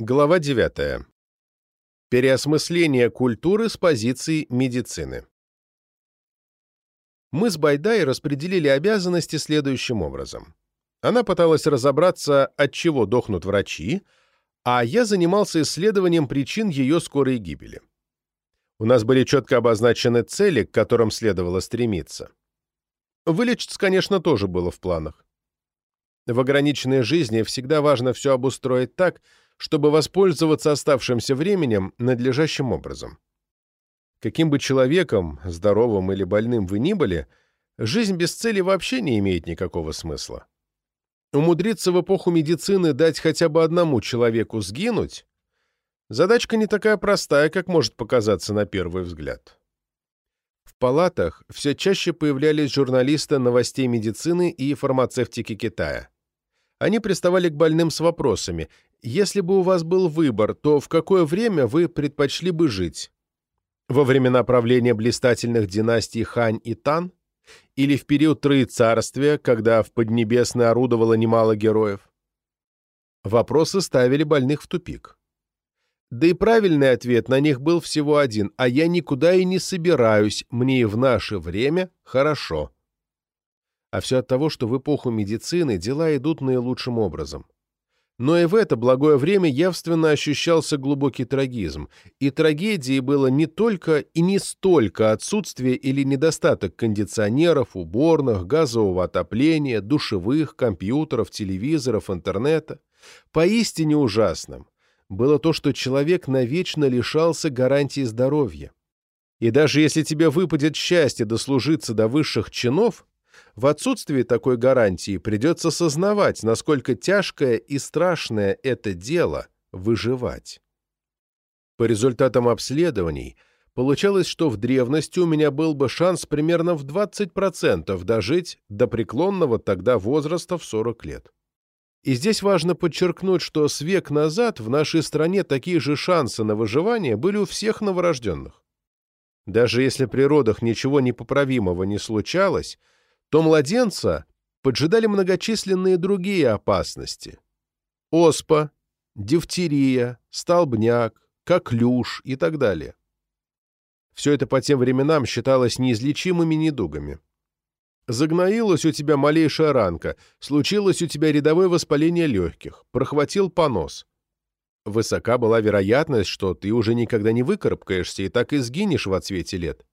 Глава 9. Переосмысление культуры с позиции медицины. Мы с Байдай распределили обязанности следующим образом. Она пыталась разобраться, от чего дохнут врачи, а я занимался исследованием причин ее скорой гибели. У нас были четко обозначены цели, к которым следовало стремиться. Вылечиться, конечно, тоже было в планах. В ограниченной жизни всегда важно все обустроить так, чтобы воспользоваться оставшимся временем надлежащим образом. Каким бы человеком, здоровым или больным вы ни были, жизнь без цели вообще не имеет никакого смысла. Умудриться в эпоху медицины дать хотя бы одному человеку сгинуть – задачка не такая простая, как может показаться на первый взгляд. В палатах все чаще появлялись журналисты новостей медицины и фармацевтики Китая. Они приставали к больным с вопросами «Если бы у вас был выбор, то в какое время вы предпочли бы жить? Во времена правления блистательных династий Хань и Тан? Или в период Троецарствия, когда в Поднебесной орудовало немало героев?» Вопросы ставили больных в тупик. Да и правильный ответ на них был всего один «А я никуда и не собираюсь, мне и в наше время хорошо». А все от того, что в эпоху медицины дела идут наилучшим образом. Но и в это благое время явственно ощущался глубокий трагизм, и трагедией было не только и не столько отсутствие или недостаток кондиционеров, уборных, газового отопления, душевых, компьютеров, телевизоров, интернета. Поистине ужасным было то, что человек навечно лишался гарантии здоровья. И даже если тебе выпадет счастье дослужиться до высших чинов, в отсутствии такой гарантии придется сознавать, насколько тяжкое и страшное это дело – выживать. По результатам обследований получалось, что в древности у меня был бы шанс примерно в 20% дожить до преклонного тогда возраста в 40 лет. И здесь важно подчеркнуть, что с век назад в нашей стране такие же шансы на выживание были у всех новорожденных. Даже если при родах ничего непоправимого не случалось – то младенца поджидали многочисленные другие опасности. Оспа, дифтерия, столбняк, коклюш и так далее. Все это по тем временам считалось неизлечимыми недугами. Загноилась у тебя малейшая ранка, случилось у тебя рядовое воспаление легких, прохватил понос. Высока была вероятность, что ты уже никогда не выкарабкаешься и так и сгинешь в отсвете лет.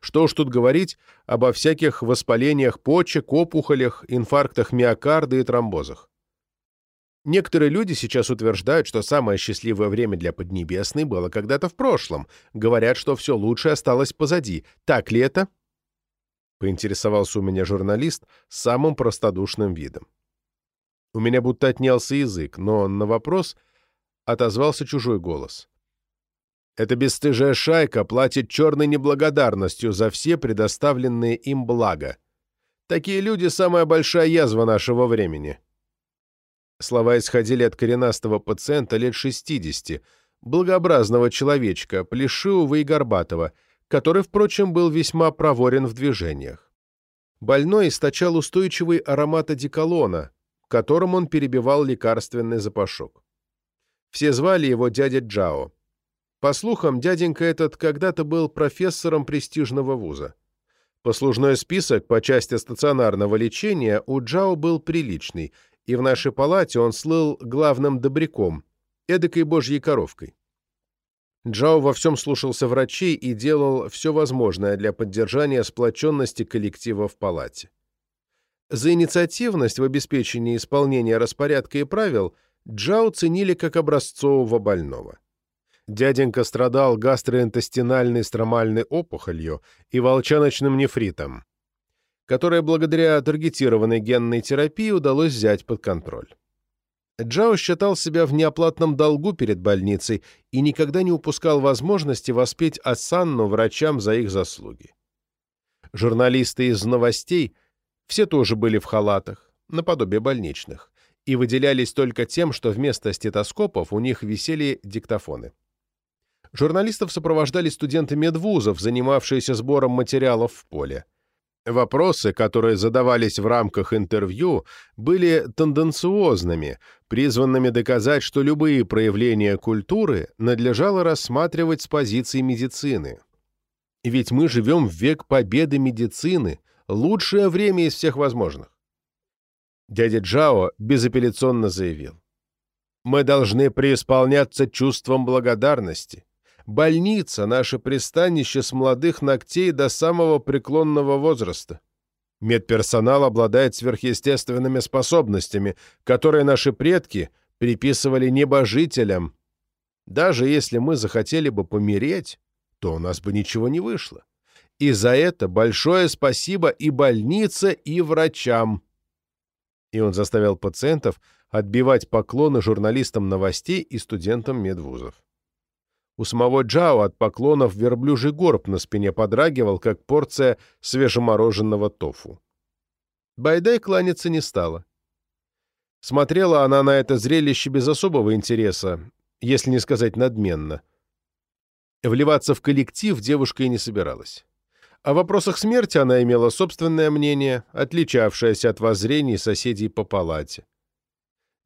Что уж тут говорить обо всяких воспалениях почек, опухолях, инфарктах миокарда и тромбозах. Некоторые люди сейчас утверждают, что самое счастливое время для Поднебесной было когда-то в прошлом. Говорят, что все лучшее осталось позади. Так ли это? Поинтересовался у меня журналист с самым простодушным видом. У меня будто отнялся язык, но на вопрос отозвался чужой голос. Эта бесстыжая шайка платит черной неблагодарностью за все предоставленные им блага. Такие люди — самая большая язва нашего времени. Слова исходили от коренастого пациента лет 60, благообразного человечка, плешивого и горбатого, который, впрочем, был весьма проворен в движениях. Больной источал устойчивый аромат одеколона, которым он перебивал лекарственный запашок. Все звали его дядя Джао. По слухам, дяденька этот когда-то был профессором престижного вуза. Послужной список по части стационарного лечения у Джао был приличный, и в нашей палате он слыл главным добряком, эдакой божьей коровкой. Джао во всем слушался врачей и делал все возможное для поддержания сплоченности коллектива в палате. За инициативность в обеспечении исполнения распорядка и правил Джао ценили как образцового больного. Дяденька страдал гастроинтестинальной стромальной опухолью и волчаночным нефритом, которое благодаря таргетированной генной терапии удалось взять под контроль. Джао считал себя в неоплатном долгу перед больницей и никогда не упускал возможности воспеть осанну врачам за их заслуги. Журналисты из новостей все тоже были в халатах, наподобие больничных, и выделялись только тем, что вместо стетоскопов у них висели диктофоны. Журналистов сопровождали студенты медвузов, занимавшиеся сбором материалов в поле. Вопросы, которые задавались в рамках интервью, были тенденциозными, призванными доказать, что любые проявления культуры надлежало рассматривать с позиции медицины. Ведь мы живем в век победы медицины, лучшее время из всех возможных. Дядя Джао безапелляционно заявил. «Мы должны преисполняться чувством благодарности. Больница — наше пристанище с молодых ногтей до самого преклонного возраста. Медперсонал обладает сверхъестественными способностями, которые наши предки приписывали небожителям. Даже если мы захотели бы помереть, то у нас бы ничего не вышло. И за это большое спасибо и больнице, и врачам. И он заставил пациентов отбивать поклоны журналистам новостей и студентам медвузов. У самого Джао от поклонов верблюжий горб на спине подрагивал, как порция свежемороженного тофу. Байдай кланяться не стала. Смотрела она на это зрелище без особого интереса, если не сказать надменно. Вливаться в коллектив девушка и не собиралась. О вопросах смерти она имела собственное мнение, отличавшееся от воззрений соседей по палате.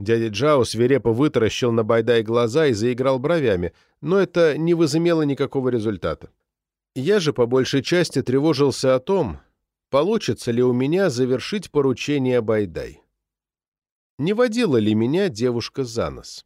Дядя Джао свирепо вытаращил на Байдай глаза и заиграл бровями, но это не возымело никакого результата. Я же по большей части тревожился о том, получится ли у меня завершить поручение Байдай. Не водила ли меня девушка за нос?